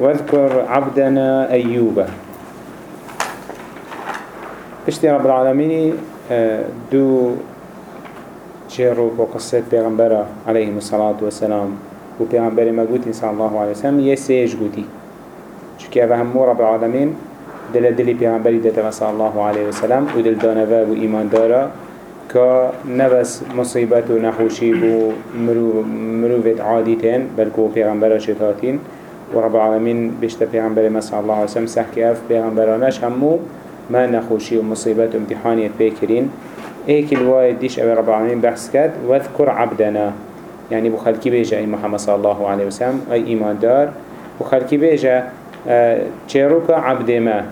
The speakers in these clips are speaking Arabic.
واذكر عبدنا أيوب. اشتي رب العالمين آه، دو جيرو وقصة پیغمبر عليه الصلاة والسلام. و پیغمبر ما قوتي صلى الله عليه وسلم يسيج قوتي چونكي اوه همو رب العالمين. دل دلی پیغمبری داده صلی الله علیه و سلم و دل دانوه و ایمان داره. که نبس مصیبت و نخوشی و مرو مروفت عادی تین بلکه پیغمبر شتاتین و رب العالمین بشت پیغمبر صلی الله علیه و سلم سحکی اف پیغمبرانش همو ما نخوشی و مصیبت و امتحانیت بکرین ایک الوايد ديش أبي رب العالمين بحث كد واذكر عبدنا. يعني بخلكي بيجا أي محمد صلى الله عليه وسلم أي إيمان دار بخلكي بيجا چروک عبد ما؟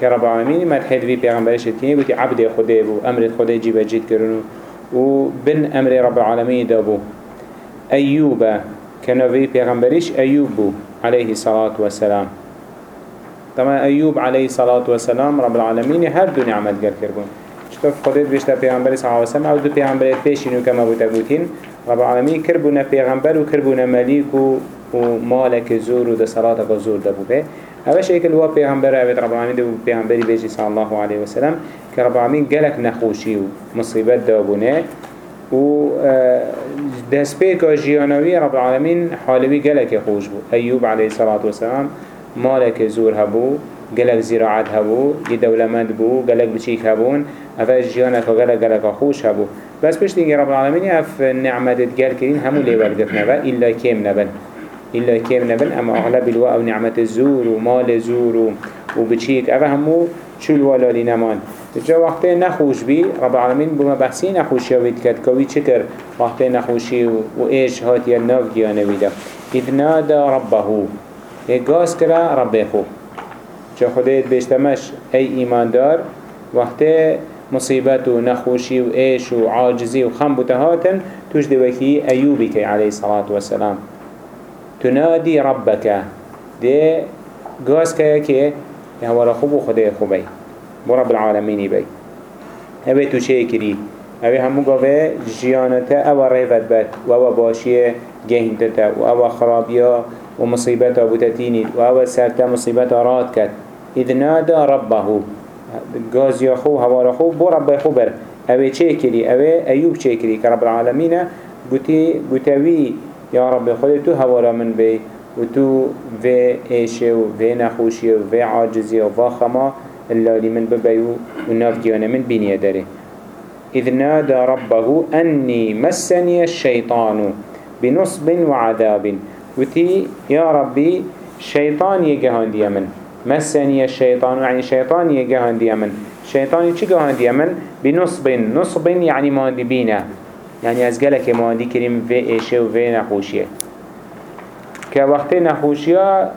که رب العالمین مدحید وی پیغمبرش تینی بودی عبد خوده بو أمر خوده جیب جید کرنو و بن أمر رب العالمین دابو ایوب کنوی پیغمبرش ایوب بو. عليه الصلاة والسلام. طبعا أيوب عليه الصلاة والسلام رب العالمين هر دو نعمت قر كربون شتوف خدت بيشتا پیغمبر صلى الله عليه وسلم أو دو پیغمبر پیشینو كما بوتا بوتين رب العالمين كربونا پیغمبر و كربونا مليك و مالك زور و ده صلاة زور ده بوبه اوش ایک الوا پیغمبر آوید رب العالمین دو پیغمبری بیجی صلی الله علیه وسلم که رب العالمین گلک نخوشی و مصیبت دابونه و آه، دست پیکا جیانوی رب العالمین حالوی گلک خوش بو ایوب علیه الصلاة والسلام مالک زور هبو گلک زراعت هبو ی دولمند بو گلک بچیک هبون اوش جیانک گلک گلک خوش هبو بس پشت اینگه رب العالمین اف نعمتت گل کرین همو لیول گفنه و ایلا کم نبن إلا كيم نبن أما أغلب الوا أو نعمة الزور ومال زور وبتشيك أفا همو شو الولا لنمان جا وقت نخوش بي رب العالمين بما بحثي نخوشي ويد كد كوي شكر وقت نخوشي وإيش هات يناف جيانا ويدا إذ نادى ربه إيقاس كرا ربه جا خديت بيشتمش أي إيمان دار وقت مصيبت و نخوشي و إيش و عاجزي و خم بتهاتن توش دوكي أيوبي عليه الصلاة والسلام تنادي ربك دي قاس كيا كي هو رخوب خدای خوبي برب العالمين بي هبه تو شكري هبه همو قوه جيانتا أو ريفت بات و أو باشيه جهنتتا و أو خرابيا و مصيبتا بوتتيني و أو سرتا مصيبتا رات كت إذ نادى ربه. قاز يخو هوا رخو بو رب خو بر. هبه شكري هبه أيوب شكري كرب العالمين بوتي بوتوي يا رب خود تو هوارا من بي و تو في ايشه و في نخوشي و في عاجزي و خما. اللي من ببي و ناف جيانا من بني داره إذ نادى ربه أني مسني الشيطان بنصب وعذاب. وتي يا ربي شيطان يجهان دي من؟ مسني الشيطان يعني شيطان يجهان دي من؟ شيطان يجي جهان دي من؟ بنصب. نصب يعني ما دي بينا يعني از گلک ماندی کریم و ایشه و و نخوشیه. که وقت نخوشیه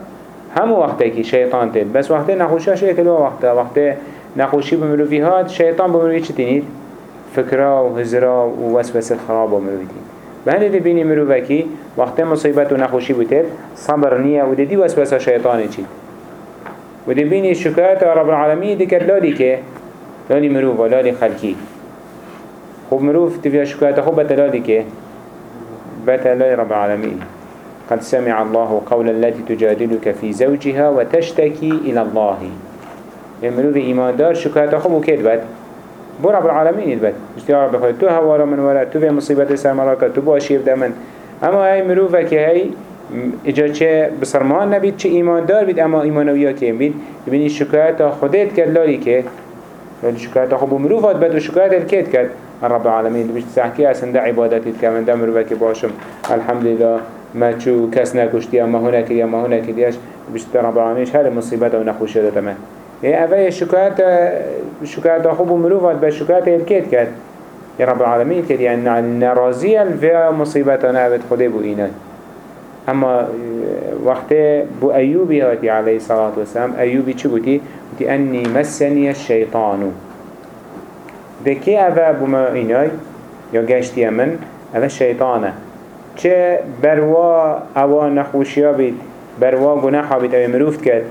همو وقتی که شیطان تید بس وقت نخوشیه شیه کلو وقت وقت نخوشی بمروفی هاد شیطان بمروفی چه تینید؟ فکره و هزره و وسوسه خراب بمروفی تینید به هنده دی بینی مروفکی وقت مصیبت و نخوشی بودید صبر نیه و دی وسوسه شیطانی چید و دی بینی شکایت رب العالمین دی کد لالی که لالی مروف و لالی خلکی. خب مروف تفيا شكاية خب بتلالي كي بتلالي رب العالمين قد سمع الله قول التي تجادلك في زوجها وتشتكي إلى الله. مروف إيمان دار شكاية خب وكيد بات؟ بو رب العالمين يدبت اشتيا رب خود تو هوارا من وراء تو في مصيبة سرمراكا تو باشير دمن. اما هاي مروفة كي هاي اجا چه بسرمان نبید چه ایمان دار بید اما ایمانویا که بید. ببینی شکایت خودت کرد لالی که. شکایت خب مروفات بد و شکایت الکت کرد. رب العالمين بيش تحكي أسن دا عبادتي كمان دا مروبك باشم. الحمد لله ما تشو كس نكشتي أما هنا كده أما هنا كديش بيش رب العالمين هل مصيبة ونخوشة دا تمام يعني أفايا الشكايات الشكايات أخوب مروفات بالشكايات الكيت كات يا رب العالمين كده يعني النرازية في مصيبتنا أبد خده بو أما وقت بو أيوبي هاتي عليه الصلاة والسلام أيوبي چه بوتي؟ بوتي أني مسني الشيطان ده اوه بوما اینای یا گشتی من اوه شیطانه. چه بروا اوه نخوشیا بید؟ بروا گناحا بید. اوه مروفت کرد.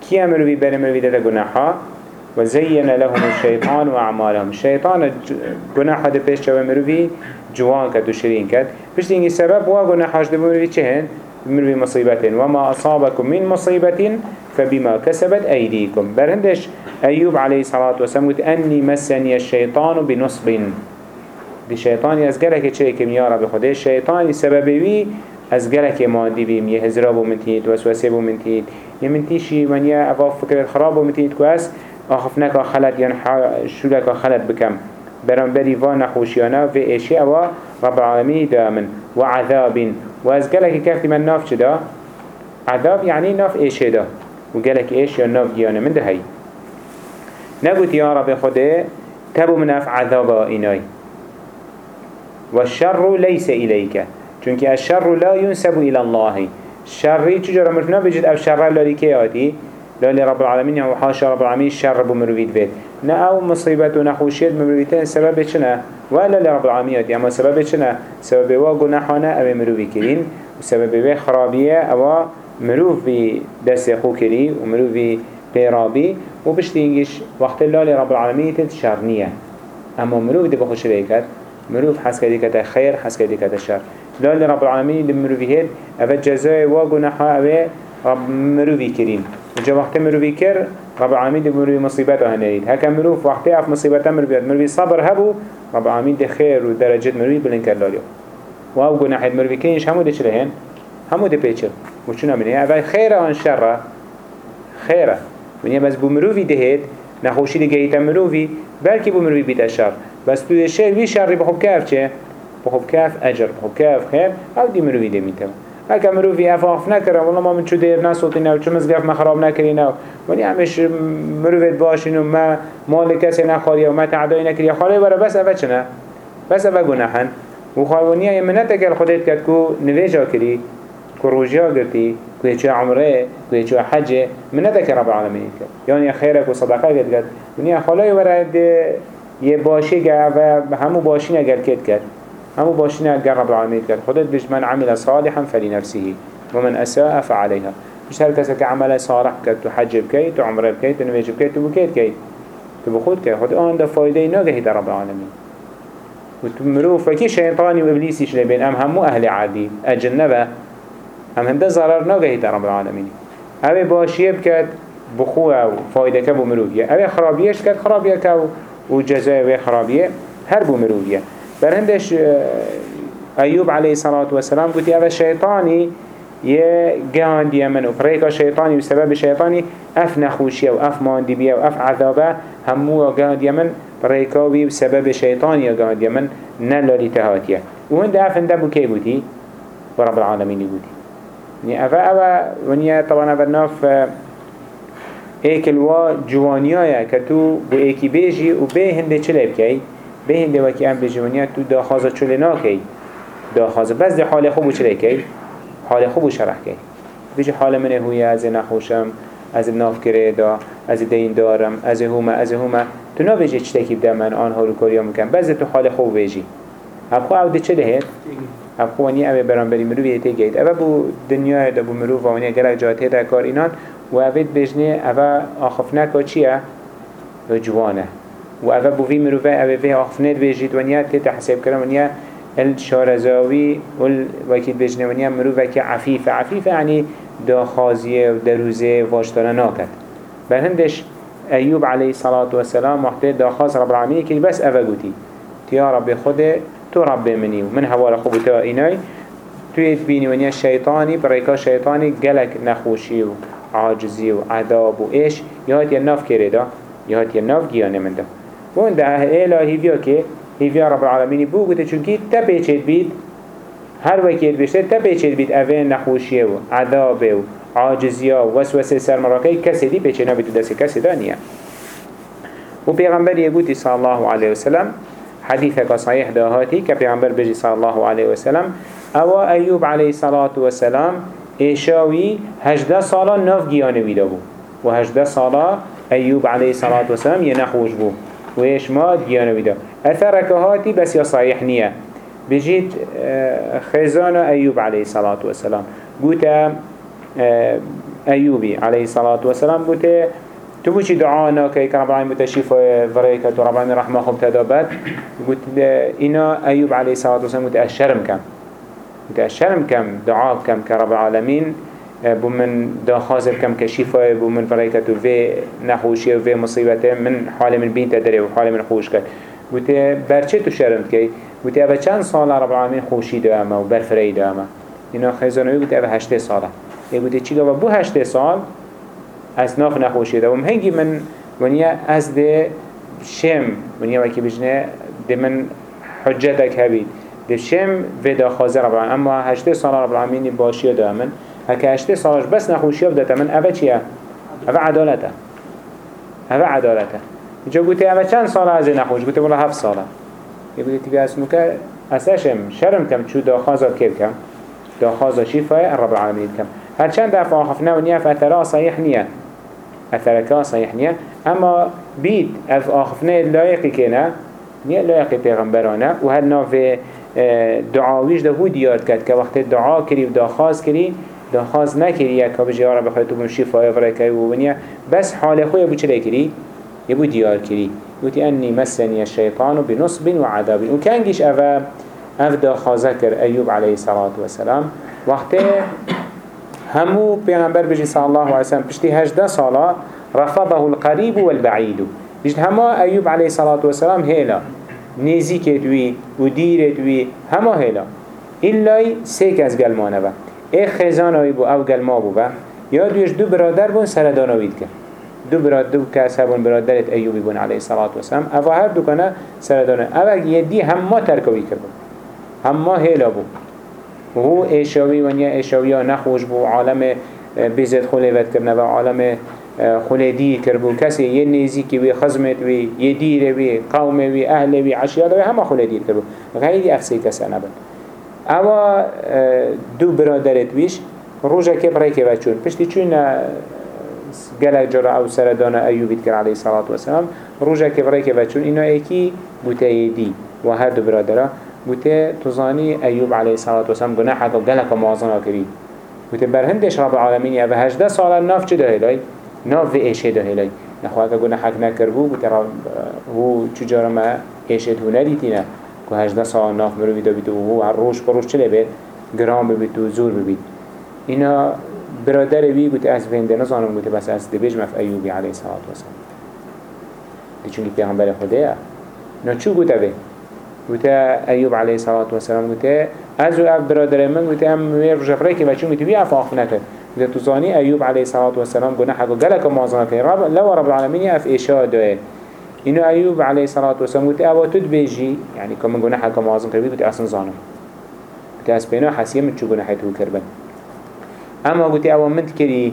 کی امروی بر مروی ده گناحا؟ و زین لهم الشیطان و اعمالهم. الشیطان گناحا ده پیش چه مروی جوان کرد و شرین کرد. پشت اینگی سبب وا گناحاش ده مروی چه هن؟ مروي مصيبة وما أصابكم من مصيبة فبما كسبت أيديكم برهندش أيوب عليه الصلاة والسلام قلت أني مسني الشيطان بنصب. دي شيطان يزقلك تشيكم يا رب خده الشيطان سببي أزقلك مادي بيم يهزرابو من تيت وسوسيبو من تيت يمن تيشي من يا أفاف فكرة خرابو من تيت كواس أخفناك خلط يعني شولك خلط بكم برانبري وانا خوشيانا في إيشي أوا رب العالمين دامن. وعذاب وأزقلك كافي من ناف شدا عذاب يعني ناف إيشي دا. وقالك إيش يا ناف جيانا من ده هاي نقول يا رب خده تبو من أف عذاب إناي والشر ليس إليك. چونك الشر لا ينسب إلى الله. الشر تجرى مرفنا بجد أو شر لا لكياتي لا لرب العالمين وحاشا رب العالمين الشر بمروفيد بيت نا أو مصيبة ونخوشيت بمروفيتين سبب چنا ولا لرب العالمين أما سبب چنا سبب واقو نحانا أو مروفي كرين وسبب خرابية أو مروف بي دست خو كري ومروف بي بيرابي وبشتينجش وقت الله لرب العالمين تتشارنية أما مروف دي بخوش ريكت مروف حس كدي كتا خير حس كدي كتا شر. لا لرب العالمين دي مروفي هيد أفا جزاء وقناحا أفا رب مروفي كرين وجا وقت مروفي كر رب العالمين دي مروفي مصيبات هنريد هكا مروف وقت أف مصيبات مروفي مروفي صبر هبو رب العالمين دي خير ودرجة مروفي بلن كر لاليو وأو قناحة مروفي كينش همو دي چلهن همو دي بيچل وشنا من هي أفا خيرا وان شرا خيرا من بس بو مروفي دهيت نخوشي دي جيتا مروفي بلكي بو مروفي بيت الشر بس تو الشيء وي شر بخوب كاف چه؟ بخوب كاف أجر بخوب كاف خير. أو دي مروفي دي ميتم. هكا مروفي أفاف نكره والله ما من شو دير ناسوتنا وشو مزقف ما خراب نكرينا وني همش مروفيت باشين وما مال كسي نخاريا وما تعداي نكريا خالي ورا بس أفا چنا بس أفا گناحن وخالونيا يمنتك الخديت كد كو نويجا كري كو روجيا قرتي كو يچو عمره كو يچو حجه منتك رب العالمين كد يعني خيرك وصدقه قد قد ونيا خالي ورا یه باشی و همو باشی اگر کد کرد. همو باشی اگر رب العالمین کرد. خودت بيش من عمل صالحا فلنفسه ومن أساء فعليها مش هر کسی که عمل صالح کرد تو حج بکید تو عمره بکید تو نویج بکید تو بکید کید تو بخود کید خود آن ده فایده نگهی در رب العالمین. و تو مروف وکی شیطانی و ابلیسیش لبین ام همو أهل عادی اجنبه ام هنده ضرر نگهی در رب العالمین. اوه باشیه بکد بخوه و فایده که بمروفیه اوه خرابیش کد خرابیه که و جزای و خرابیه هر بو مرویه برهندش ایوب علیه الصلاة والسلام گوتی اوه شیطانی یه گاندی من و پریکا شیطانی و سبب شیطانی اف نخوشیه و اف ماندی بیه و اف عذابه همو گاندی من پریکاوی و سبب شیطانی گاندی من نلالی تهاتیه و هند اف هنده بو که بودی و رب العالمینی بودی يعني أفا أفا ونيا طبعا أفا ناف ایکل و جوانیای که تو بو ایکی بیجی و به هنده چلی بکی به هنده وکی ام بجوانیا تو داخازه چلی ناکی داخازه بس ده حال خوبو چلی کی حال خوبو شرح کی بیجی حال من هوی از نخوشم از ناف کرده دا از دین دارم از هوما از هوما تو نا بیجی چتکی بده من آن هارو کاریا مکن بس تو حال خوب بیجی خو او ده چلی هید هم خو ونی اوه برانبری مروی تیگید اوه بو دنیا دا بو مرو و ونی گلک جاته دا کار اینان و اوید بجنه اوه آخفنه چیه؟ جوانه و اوه بوی مروفه اوه وی آخفنه بجید ونیا تیتا حساب کرن ونیا الشارزاوی وكيد بجنه ونیا مروفه که عفیفه عفیفه یعنی داخازیه و دروزه واشتانه ناکد بل هندش ایوب علیه الصلاة والسلام وقتی داخاز رب العالمین که بس اوه گوتی. تیا رب خود تو رب منی و من هوا خوب تا اینای توی بینی ونیا شیطانی برایکا شیطانی گلک نخوشی و عاجزي وعذاب وإيش يهات يناف كريدا يهات يناف جيانه من ده وان ده إله هيفيا كي هيفيا رب العالمين بو قلت چونكي تبيچت بيد هر وكيت بيشت تبيچت بيد أفين نخوشيه وعذابه وعاجزيه ووسوسه سر مراكي كسي دي بيچنا بيتو دسي كسي دانيا وبيغمبر يقول صلى الله عليه وسلم حديثك صحيح دهاتي كبيغمبر بيجي صلى الله عليه وسلم أو أيوب عليه الصلاة والسلام ایشاوی هجده سالا ناف گیانه ویدا بو و هجده سالا ایوب علیه الصلاة والسلام یه نخوش بو و ایش ما گیانه ویدا اثرکه هاتی بس یا صحیح نیه. بجید آه، خزان ایوب علیه الصلاة والسلام گوتا آه، ایوبی علیه الصلاة والسلام گوتا تو بوچی دعا ناکی که رب متشیف وریکت و رب رحمه خوب تدابت گوت اینا ایوب علیه الصلاة والسلام گوت اشرم کم قلت شرم كم؟ دعاء كم كرب العالمين؟ بو من دا خازب كم كشفاء بو من فريكة في نخوشي وفي مصيبته من حال من بين تدري وحال من خوش كد قلت برچه تو شرمت كي قلت اوه چند سال رب العالمين خوشي دامه و برفري دامه؟ اینا خیزانوی قلت اوه هشته ساله. ای قلت چی گفت؟ بو هشته سال از ناف نخوشی دام هنگی من ونیا از ده شم ونیا وکی بجنه ده من حجتك هبید. ده شم ودا خازه رب العالمين اما هشته سال رب العالمين باشی دامن هكا هشته سالش بس نخوشي بدأت من اوه چیه؟ اوه عدالته. اوه عدالته. جا قلت اوه چند سال از نخوش قلت والله هفت ساله. يقول تبي اسمك اساشم شرم كم شو داخازا كيف كم داخازا شفاء رب العالمين كم هل چند دفعه خفنا ونيا فأثرا صحيح نية أثركا صحيح نية أما بيت أف آخفنا لايقي كنا نية لايقي پیغمبرانا وهل ناف دعاويش ده هو ديار كد كوقت دعا كري وداخاز كري داخاز نكري يكا بجي يا رب خيطو بن شفاء فريكي ونيا بس حال خويا بو چلي كري يبو ديار كري يقول أني مسني الشيطان بنصب وعذاب وكان جيش أفا أفدا خازكر أيوب عليه الصلاة والسلام. وقته همو پیغمبر بجي صلى الله عليه وسلم بشتي هجده صلاة رفضه القريب والبعيد بجد هما أيوب عليه الصلاة والسلام نزیک دوی و دیر دوی همه هلا. ایلای سه کس گلمانه با ای خزانایی بو او گلما بو با یا دویش دو برادر بون سردانوید که. دو براد دو کس هبون برادرت ایوبی بون علیه صلات و سم او هر دو کنه سردانه او یه دی هم ما ترکوی کرد هم ما هلا بو. هو ایشاوی و نیا ایشاوی ها نخوش بو. عالم بیزد خلیوت کرنه و عالم خوله دی کرد کسی یه نیزی که وی خزمت وی یه دیره وی قوم وی أهل وی عشیار وی همه خوله دیر کرد غیری افسی کسا نبن اما دو برادرت ویش روژه که برای که بچون. پشتی چون گلک جرا أو سردان ایوبید کر علیه صلاة و سلام روژه که برای که بچون. اینا ایکی بوته دی و هر دو برادره بوته تزانی ایوب علیه صلاة و سلام گناه حقا گلک معظنا کری بوته برهندش رب العالمین. یا به هجده سال ناف چه دهیلای؟ ناف و ایشه دهیلای نخواه که گناه حق نکر بو بوته هو چجارا ما ایشه دو ندیتینه که هجده سال ناف مرو بیدو بیدو و هو هر روش پروش چه لبید؟ گرام ببید و زور ببید اینا برادر وی گوت از وینده نزانم گوت بس از دبیج مف ایوبی علیه الصلاة والسلام دی چونکی پیغمبر خدایه نا چو گوت اوه گوت ایوب علیه الصلاة والسلام گوت از و اف برادر من گوت هم وی رجفره که بچون گوت وی اف آخف نکرد گوت توزانی ایوب علیه الصلاة والسلام حقو گلک مازنه که رب لو رب العالمین اف ایشا دوه اینو ایوب علیه الصلاة والسلام گوت اوا تد بیجی یعنی که من گناه حقو مازن کردی گوت أصلا زانم حسیه من چو گناه حیتو کربن أما قلت أو من تكري.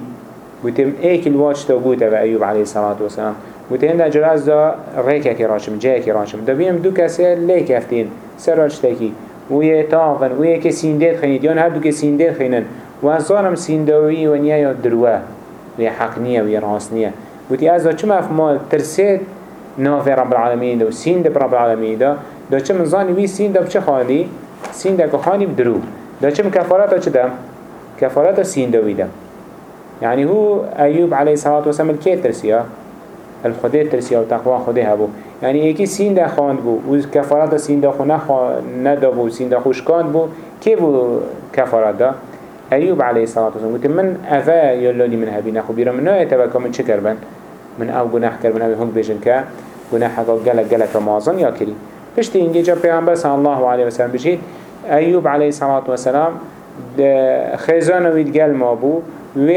قلت إيك الواج تو قلت أو أيوب عليه الصلاة والسلام. قلت هنده جراز دا ريكا كي راشم جايا كي راشم. دا بيهم دو كسي ليك افتين سراج تاكي ويه تاغن ويه كي سينديت خينيد يان هر دو كي سينديت خينن وانصارم سيندوي ونيا يا دروه. ويه حقنية ويه راسنية قلت ازا چما افمال ترسيت نافع رب العالمين دا وسين دا رب العالمين دا دا چم زاني وي سين دا بچه خالي سين دا كخاني بدرو دا چم كفارات دا چه دم؟ كفارات سين دويدا يعني هو أيوب عليه الصلاة والسلام الكي ترسيا الخدي ترسيا وتقوى خدي هبو يعني ايكي سين دا خاند بو. وكفارات سين دا خو ندا بو. سين دا خوش كاند بو. كي بو كفارات دا أيوب عليه الصلاة والسلام. قلت من أفا يلوني من هبين أخو بيرا من نوع يتبكى من شكر بن؟ من أو جناح كر من هبي هنك بيجن كا؟ جناح حقا جلك جلك مازن يا كري. بشتي إنجي جاب پیغمبر صلى الله عليه وسلم بجيت أيوب عليه الصلاة والسلام خزان وید گل ما بو و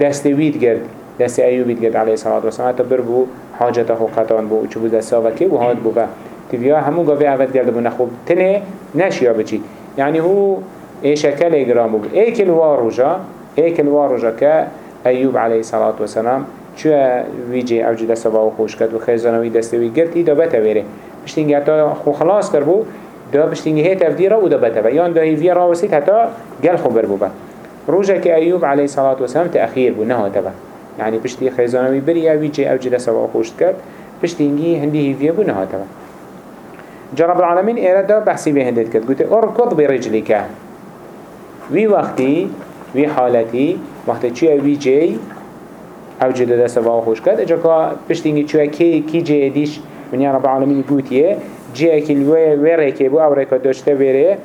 دست وید گرد دست ایوبید گرد علیه صلاة و سلام بر بو حاجت خو قطان بو. چو بو دست آوکی و هاد بو. تبیا همو گاوی عوض گرد بو نخوب تنه نشیا بچی. یعنی هو بو ای کل واروجا ای کل واروجا که ایوب علیه صلاة و سلام چو ویجه اوج دست با خوش کرد و خزان وید دست وید گرد ای دا بتا بره بشتینگه حتی خو خلاص کر بو دا بشتینگی هیت افدیرا و دا بتا یان دا هیوی را وسید حتی گل خبر بو با. روژه که ایوب علیه صلاة و سلام تأخیر بو نه تبا. يعني بشتي خيزانوي بري اوي جي أو جدا سوا خوشت کرد بشتينجي هندي هيفيه بو نه تبا. جرب العالمين ايرادا بحثي به هندت کرد قلت أركض برجلك وی وقتی وی حالتی وقتی چی اوی جی أو جدا سوا خوش کرد. اجا که بشتينجي چوه کی کی جي دیش من رب العالمين قوتيه جي اكل ويره كي بو أو ريكا داشته بيره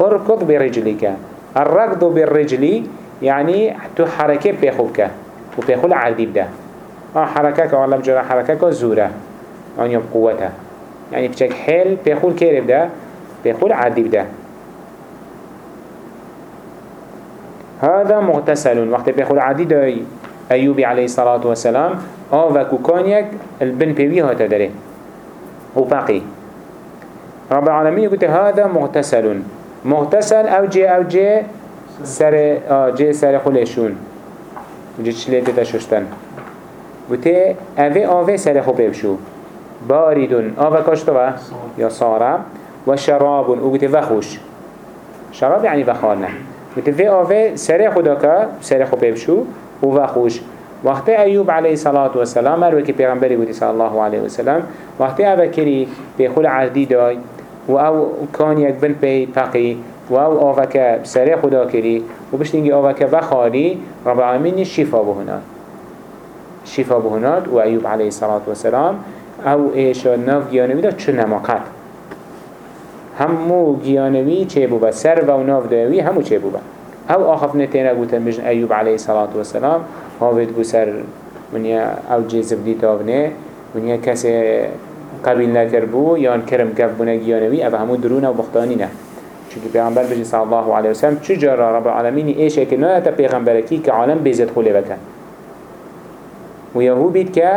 اركض برجلك الركض بالرجل يعني تو حركة بيخوبك وبيخول عردي بده آه حركك والله بجرى حركك زورة. آن يوم قوتها يعني بشك حيل بيخول كير بده بيخول عردي بده هذا مغتسل. وقت بيخول عردي داي. أيوبي عليه الصلاة والسلام آوكو كانيك البن بيوي هاتا داره وباقي رب العالمين يقول هذا مغتسل. مغتسل أو جي أو جي سر آه جي سر خلشون جي چليت تشوشتن. بوته اوه اوه سر خو بيبشو. باردون. اوه كاشتوا يا صارا وشراب وقلت وخوش شراب يعني وخارنا وقتی وی آوه سر خدا که سر خو ببشو و و خوش وقتی ایوب علیه صلاة و سلام مروه که پیغمبری بودی صلی الله علیه و سلام وقتی اوه کری به خول عردی دای و او کان یک بل پی پقی و او آوه که خدا کری و بشتینگی آوه که وخاری رب العالمین شفا بهنان شفا بهنان و ایوب علیه صلاة و سلام او ایشا نو گیانه می‌داد چون نماقت همو گیانوی چه بوبا سر و ناف دایوی همو چه بوبا أو آخف نتینا گوتن بجن ایوب علیه الصلاة والسلام هاوید بو سر ونیا أو جیزب دی تاونه ونیا کسی قبیل نکر بو یان کرم کف بونه گیانوی أو همو درونه و بختانی نه چونکه پیغمبر بجی صلی الله علیه وسلم چجارا رب العالمین ایشه که نه تا پیغمبرکی که عالم بیزت خوله بکن و یهو بید که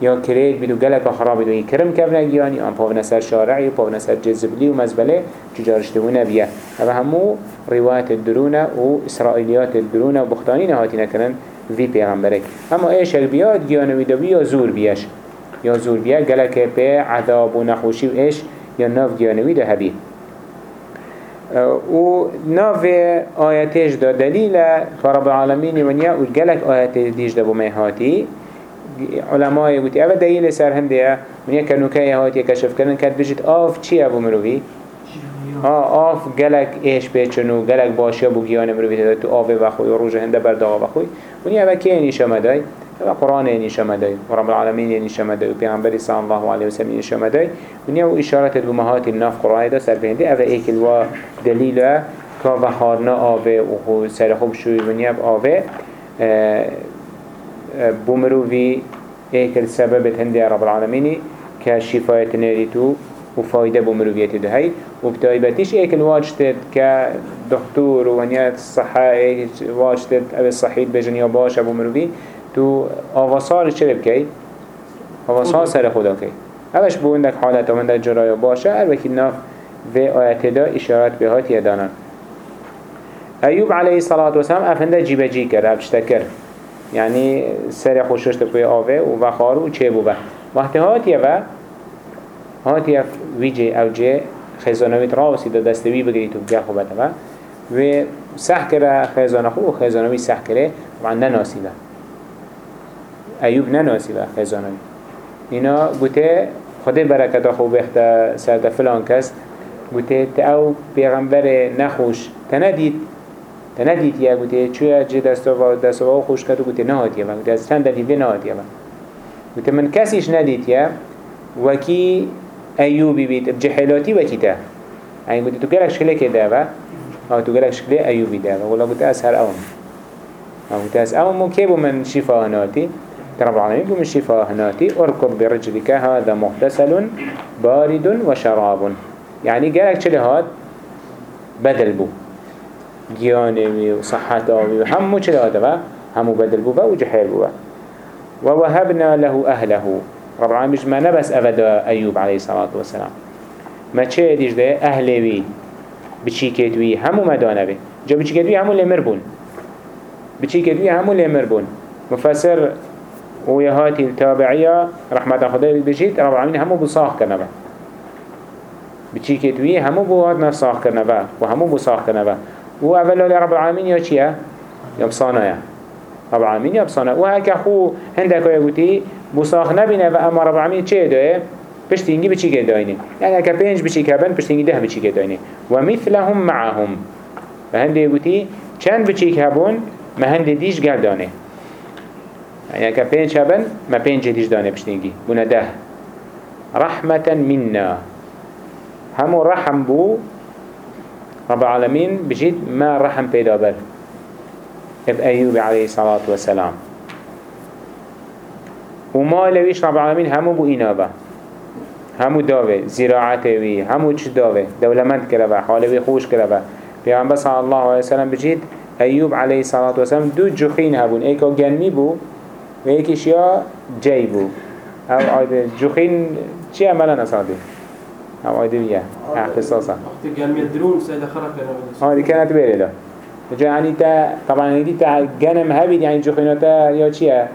یا کرید بیدو گلک خراب این کرم کف نگیانی آن پاون سر شارعی و پاون سر جزبلی و مزبله چجارشتو نبیه. أو همو روایت درونه و اسرائیلیات درونه و بختانی نهاتی نکنن وی پیغمبره. اما ایش بیاد گیانوی دو یا زور بیش. یا زور بیا گلک به عذاب و نخوشی و ایش یا ناف گیانوی ده هبی. و ناف آیتش دا دلیل رب العالمین ونیا و گلک آیت دیش دا بومه علماء گوتی اوه دلیل سر هنده ونیا کنوکه هاتی کشف کردن کرد بجید آف چی ابو مروی؟ آه آف گلک ایش بیچنو گلک باشیا بو گیان مروی تو آب بخوی و روز هنده برداغ بخوی ونیا اوه که نیشه مدای و قرآن نیشه مدای و رب العالمین نیشه مدای و پیغمبری صلی الله علیه وسلم نیشه مدای ونیا و اشارت دو مهات ناف قرآن دا سر بهنده اوه ایکل و دلیل که و خارنا آوه و سر خوب شوی ونیا آوه بومروی ایکل سبب هنده رب العالمینی که شفایت نریتو و فایده بمرویت دهی. و بتایبتیش ایک الواجتد که دکتور و ونیت صحه واجتد أو صحیح بجن یا باش ابو مروی تو آواسار چه بکی؟ آواسار سر خدا کی؟ اوش بو من در جرایا باشه. هر وکی ناف و آیت دا اشارت به هات یدانن ایوب علیه الصلاة والسلام جی کرد افشته کرد. یعنی سر خوششت بوی آوه و وخارو و چه بو به وقتی هات یه هاتی اف ویجه او جه خزانویت راوسی دا دستوی بگیری تو خوبت و و سح کرده خزانه خو و خزانوی سح کرده طبعا نناسی ده ایوب نناسی ده خزانوی اینا بوته خدا برکت خوب بخته سرده فلان کس. بوته تا او پیغمبر نخوش تندید تندید یا بوته چویا جه دستو و دستو و خوش کرد و بوته نهاتیه و بوته از چند دلیده نهاتیه و بوته من کسیش ندید یا وکی أيوبي بيت بجحلاتي وكتا يعني قلت تو قلق شكله كده أو تو قلق شكله أيوبي ده ولا قلت أسهر أوم أو قلت أسهر أوم مكيبو من شفاء هناتي رب العالمين من شفاء هناتي أركض برجلك هذا مغتسل بارد وشراب يعني قلق شله هاد بدل بو جياني وصحته وهمو شله هذا همو بدل بو وجحيل بو ووهبنا له أهله. رب العالمين ما نبس أبدا أيوب عليه الصلاة والسلام. ما چه ديش ده؟ أهلوي بچي كدوي همو مدانه بي جا بچي كدوي همو لمر بون. بچي كدوي همو لمر بون. مفسر ويهاتي التابعية رحمة خدا بجيت رب العالمين همو بصاح كنا با بچي كدوي همو بوهات نفساح كنا با وهمو بصاح كنا با وأولا رب العالمين يا چيه يا بصانا يا رب العالمين يا بصانا وهكا خو هندك يقولي مساخ نبینه و اما رب العالمین چه دایه؟ پشتینگی بچی که داینه یعنی اگه پنج بچی که بن پشتینگی ده بچی که داینه و مثلهم معهم. و هنده گوتی چند بچی که بون ما هنده دیش گل دانه. اگه پنج هبن ما پنج دیش دانه پشتینگی بونه ده. رحمتا منا همو رحم بو رب العالمين بجد ما رحم پیدا بر. إب أيوب عليه الصلاة والسلام. وما لويش رب العالمين همو بو إنابه همو داوه زراعته وي همو چه داوه دولمند کرده حالوي خوش کرده پیغمبر صلی الله علیه وسلم بجید ایوب علیه الصلاة والسلام دو جخین هبون. ایکا گنمی بو و یکیش یا جی بو. أو جخین چی عملا نصادی؟ أو آیده بیه اختصاصا ها دي كانت بيري جا يعني تا طبعا دي تا جنم هبيد يعني جخيناتا يا چيه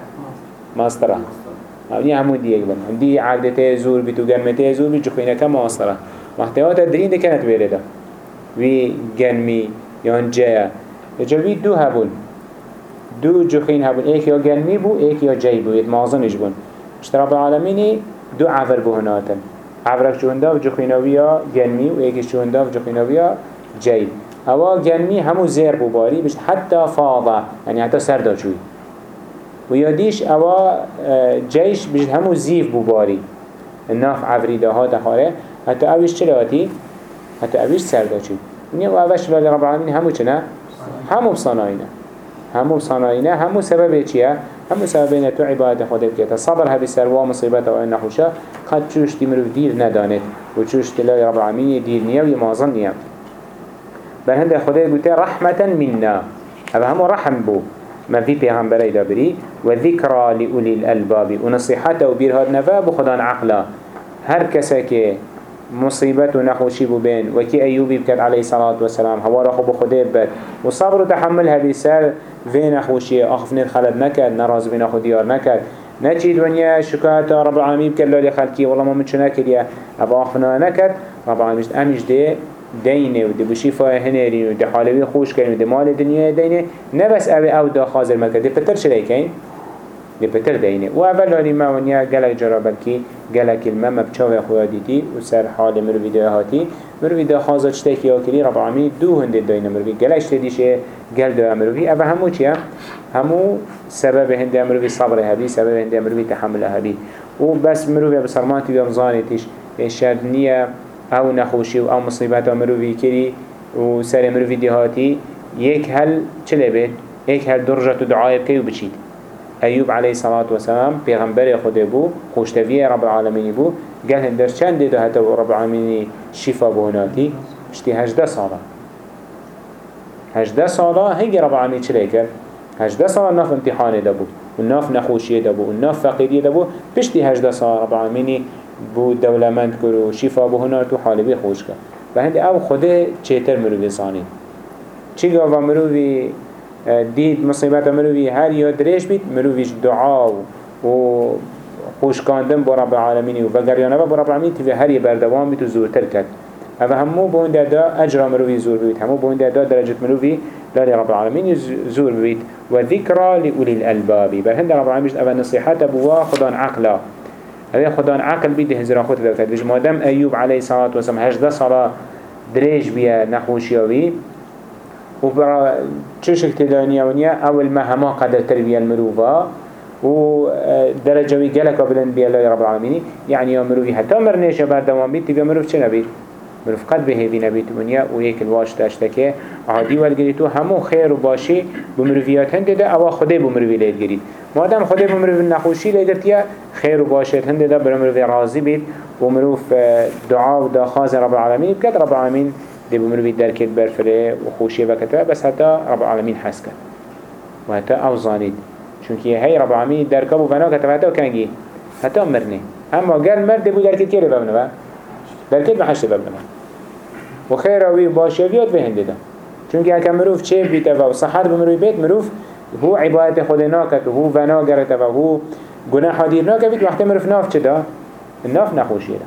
ماسترا. يعني همو دي يقبل دي عقدته زور بي تو جنمته زور بي جخيناتا ماسترا. محتوات درين دي كانت بيري ده وي جنمي يان جايا جوي دو هبون. دو جخين هبون. ايك يا جنمي بو ايك يا جاي بو يتمازنش بون اشتراب العالميني دو عفر بو عفرك جوندا و جخيناويا جنمي و ايكش جوندا و جخيناويا اوا جنمي همو زير باري بشت حتى فاضا يعني حتى سردا شوي وياديش اوا جيش بشت همو زيف بو باري الناف عفريده هاتا خاره حتى اوش چلواتي حتى اوش سردا شوي ونیا و اوش ولی رب العالمین همو چنه؟ همو بصناینه همو بصناینه همو سبب چیه؟ همو سبب اینه تو عبادت خود بکیت صبر هبی سروا مصیبت و این نخوشه قد چوش دی مروف دیر نداند و چوش تلای رب العالمین دیر نیه و یمازن نیه بل هنده خدا گوته رحمتا منا. هذا همو رحم بو ما في پیغمبر ایدا بری و ذکرا لأولی الالباب و نصیحت و بیرهاد نفا بو خدا عقلا. هر کسا که مصيبت ونخوشي بو بين. وكي أيوبي بكت عليه الصلاة والسلام. هوا رخو بخده بد وصبر وتحمل هذه سر فين أخوشي أخفنين خلد نكد. نراز بين أخو ديار نكد. نچید ونیا شکایت رب العالمین بکر لالی خلکی والله ما منچو نکریا أبا آخفنا نکد رب العالمین امیش ده دینه و ده بشی فای هنرین و ده حالوی خوش کرین و ده مال دنیا دینه نه بس اوه أو دا خازر مکرد ده پتر چلی کن؟ ده پتر دینه و اول لالی ما ونیا گلک جرا بلکی گلک المم بچاوه خویا دیتی و سر حال مروی ده هاتی. مروی ده چتکی ها کری رب العالمین دو هنده دینه مروی گلش تدیشه گل ده مروی اوه همو چیه؟ همو سبب هنده مروی صبر هبی سبب هنده مروی تحمل هبی. و بس مروی بسرماتی بیام زانیتش شرد نیه أو نخوشی و أو مصیبت مروی کری و سر مروی دهاتی یک هل بید؟ یک هل درجت دعای بکی و بچید. ایوب علیه صلاة و سلام پیغمبر خود بو خوشتوی رب العالمین بو گل هندرش چند دیده حتی رب العالمین شفا بهناتی اشتی هجده ساله. هجده ساله هنگی رب العالمین چلی کرد؟ هجده ساله ناف امتحانه ده بو و ناف نخوشیه ده بو و ناف فقیریه ده بو پشتی هجده ساله رب العالمین بو دولمند کرو شفا بهنات و حالبی خوش کرد. و هندی أو خوده چیتر مروی زانید چی گاوا مروی دید مصیبت مروی هر یا درش بید مرویش دعا و خوشکاندن با رب العالمین و بگریانه با رب العالمین تیوی هر یه بردوان بید و زورتر کرد. اوه همو بون دا اجرا مروی زور بید همو بون دا درجت مروی لالي رب العالمين زور بید و ذکرا لأولی الالبابی بل هند رب العالمين اوه نصیحت بوا خدان عقلا هذا خدان عقل بيده هزرا خود دوكت بيج مادام أيوب عليه الصلاة والسلام هجده صلاة دريج بيا نخوشيوي وبرا تشوشك تدانيا ونيا أول ما هما قدر تربية المروفا و درجوي جلك بلن بيا الله رب العالمين. يعني يا مروفي حتى مرنيش بردوام بيت تبيا مروف چه نبيت؟ مروف قد به بينا بيت ونيا ويك الواش تشتكي عادي والجريتو همو خير وباشي بمروفيات هنده ده أوا خده بمروفي ليت جريت مادام خدا بمروف نخوشی لیدرتیا خیر و باشد هنده دا بمروف راضی بید و مروف دعا و دا خاز رب العالمین بکد رب العالمین دی بمروف درکت برفره و خوشی بکتره بس حتی رب العالمین حس کد و حتی أو زانید چونکه هی رب العالمین درکب و فنا کتره حتی کنگی حتی مرنه أما گل مرد بو درکت که ببنه درکت بحشت ببنه و خیر اوی باشویات به هنده دا چونکه اکا مروف چه بیته و صحت بمروف بیت مروف. هو عبادت خود ناکد و هو ونا گرت و هو گناه دیر ناکد وقتی مروف ناف چه دا؟ ناف نخوشی دا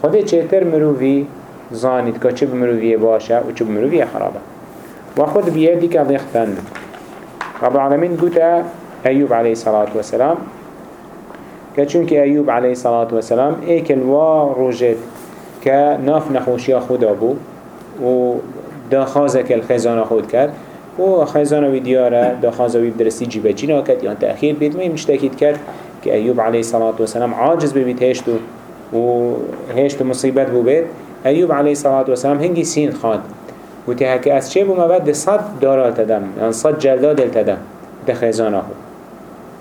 خود چهتر مروفی؟ زانید که چه بمروفی باشه و چه بمروفی خرابه. و خود بیادی که ضیختن رب العالمین گوتا ایوب علیه الصلاة والسلام که چونکه ایوب علیه الصلاة والسلام ایکل و روجت که ناف نخوشی خدا بو و دا خازك الخزانه خود کرد و خیزان وی دیاره دا خازوی درستی جیبه چی ناکد یا تأخیر بید می مشتکید کرد که ایوب علیه الصلاة والسلام عاجز ببید هشتو و هشتو مصیبت بو ایوب علیه الصلاة والسلام هنگی سین خواند. قلت هكا از چه بوما بعد صد دارال تدم يعني صد جلدال تدم ده خزانه خو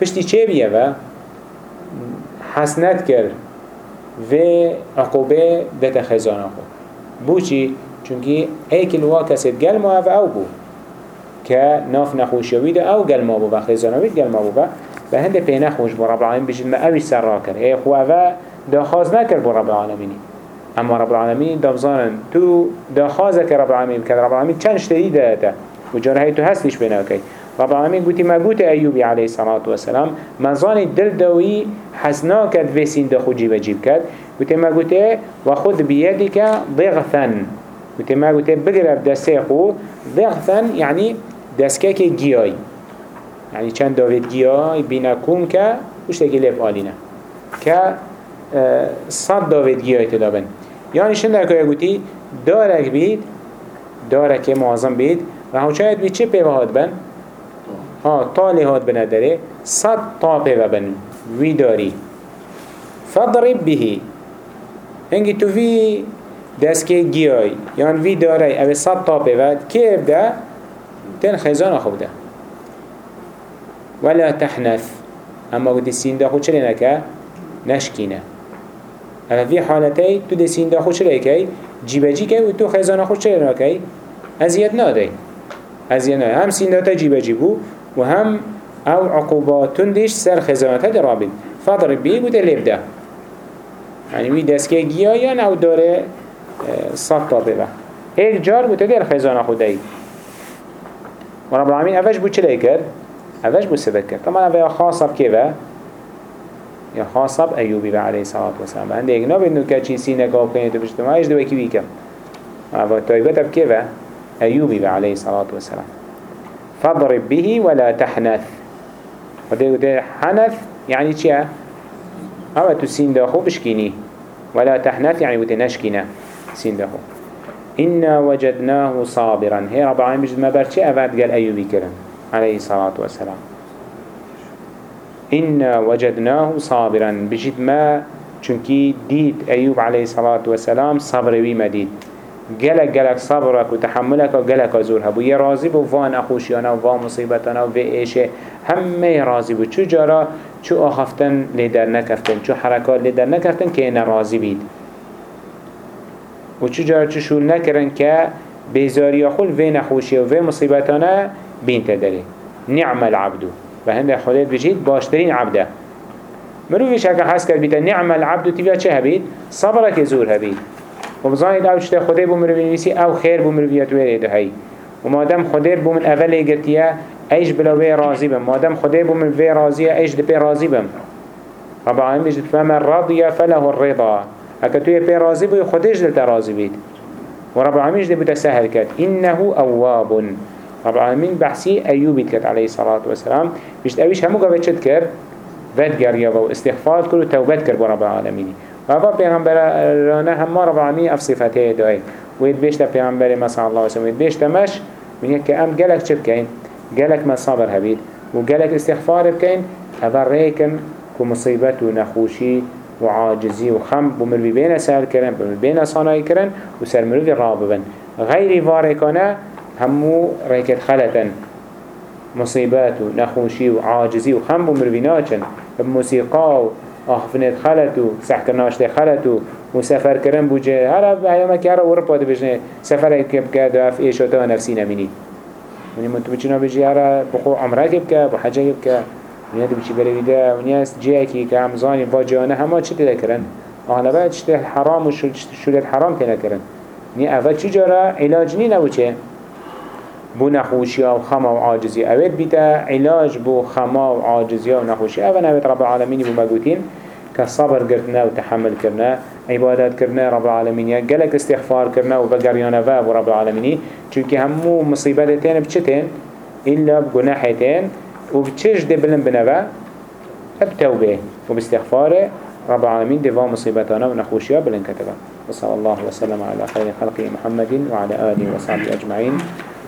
پشتی چه بیه و حسنت کرد و عقوبه ده خزانه خو بو چی؟ چونکی ایکل وا کسید گل ما او بو. که ناف نخوشیوی او گل ما بو و خزانوی گل ما بو به هنده پی نخوش بو رب العالمین بجید ما اوی سر را کرد. ای خو اوه داخواز نکرد بو رب العالمینی. أما رب العالمین دبزانن تو داخوازه که رب العالمین کرد رب العالمین چند شتهی ده و جاره تو هستیش بنا کی رب العالمین گوتی ما گوت ایوبی علیه الصلاة والسلام منظان دل دوی حسنا کد وسین دخو جیب جیب کد گوتی ما گوتی و خود بیدی که ضغثن گوتی ما دسته خو ضغثن یعنی دسکه که گیای يعني چند داوید گیای بینا کون که وشتاکی لیب آلینه که صد داوید گیای تدابن يعني شنده که گوتی دارک بید دارک معظم بید. و همون چاید بید چه پیوه هاد بن؟ ها طالی هاد بنا داره صد طا پیوه بن. وی داری. فضرب بهی. هنگی تو وی دسکه گیای. یان وی داره اوه صد طا پیوه. که ابدا تن خیزان خوب ده. ولا تحنث. اما قد السين دا خود چلی نکه؟ نشکینه. في حالتي تو ده سين دا که جیبه جی که و تو خود چلی نکه ازیت ناده ازیت ناده هم سين دا جی بو و هم أو عقوباتون دیش سر خزانت ها درابید فضرب بيه بوده لبده يعني وی دستگاه گیایان أو داره تا ببه ایک جار بوده در خزانه خوده و رب العالمین اوش بود چلی کرد؟ اوش بو سبت کرد طبعا اوه خاصة بكيفا يا خاصة بأيوبي عليه الصلاة والسلام. عند اجنا بينو كاتشي سينك أو كنت بجتماع إيش دوكي بيكم اوه طيبت بكيفا أيوبي عليه الصلاة والسلام. فاضرب به ولا تحنث. وده حنث يعني چيا اوه تو سين داخو بشكيني ولا تحنث يعني سين داخو. إنا وجدناه صابرا. هي رب العالمين بجد ما برشي أفاد قال أيوبي كرم عليه الصلاة والسلام. إنا وجدناه صابرا بجد ما چونكي ديد أيوب عليه الصلاة والسلام صبر ويما ديد جلك جلك صبرك وتحملك وجلك زور هبو. يا راضي بو فان أخوشيانا وفان مصيبتنا وفي إيشه همه راضي بو. چو جارا چو آخفتن لدر نكفتن چو حركات لدر نكفتن كينا راضي بيد و چو جارا چو شول نكرن که بيزاري خل في نخوشي وفي مصيبتنا بين تدري نعم العبد فهند خليت بجيد باشترين عبده مروفيش هكا حس كد بيتا نعم العبد تبيا چه هبيد صبرك زور هبيد وبظاهد أو چته خده بو مروفي نويسي أو خير بو مروفيات ده هاي ومادام خده بو من اول اگرتيا إيش بلا راضي بم. مادام خده بو من في راضي إيش دي راضي بم. رب العالمين جد فمن رضي فله الرضا. هكا توي بي راضي بو خدش دلتا راضي بيد ورب العالمين جد سهل كد إنه أواب. رب العالمين بحثي أيوب كت عليه الصلاة والسلام بيشت أويش همو قبت شد كر ود قريبا واستغفار كر وتوبت كر برب العالمين وهذا پیغمبرانا هم رب العالمين اف صفته داي ويد بيشتا پیغمبر ما صلى الله وسلم ويد بيشتا مش من يك ام قالك چه بكين قالك ما صبر هبيد وقالك استغفار بكين هذا ريكن كمصيبت ونخوشي وعاجزي وخم بمروي بين سهل كرن بمروي بين صانعي كرن وسر مروي راببن غير فاركنا همو ريكت خلطن مصيبات ونخوشي وعاجزي وخم بمروي ناچن. بموسيقى آخفنت خلطو سحكرناش خلطو وسفر كرن بوجه هلا ايامك هلا ورپا دو بجنه سفر كب كدو اف ايشوتا نفسي نميني ونی من بجی هر بخو عمره کب که بحجه کب که ونیا دو بچی بری ده ونیا است جه کی که همزانی با جانه همه چی تیده کرن آهلا بعد چی حرام و شولت حرام تیده کرن نی اول چی جارا علاج نی نبو چه بو نخوشی و خما و عاجزی. اوید بیتا علاج بو خما و عاجزی و نخوشی اول اوید رب العالمینی بو مگوتین که صبر کردنا و تحمل کردنا عبادت کردنا رب العالمینی گلک استغفار کردنا و بگریانه و بو رب العالمینی. چونکه همو مصیبتتین بچتین إلا بجناحتين وبتشج دي بلن بنوا بتوبة وباستغفار رب العالمين دفاع مصيبتنا ونخوشيا بلن كتبا وصلى الله وسلم على خير خلقه محمد وعلى آله وصحبه أجمعين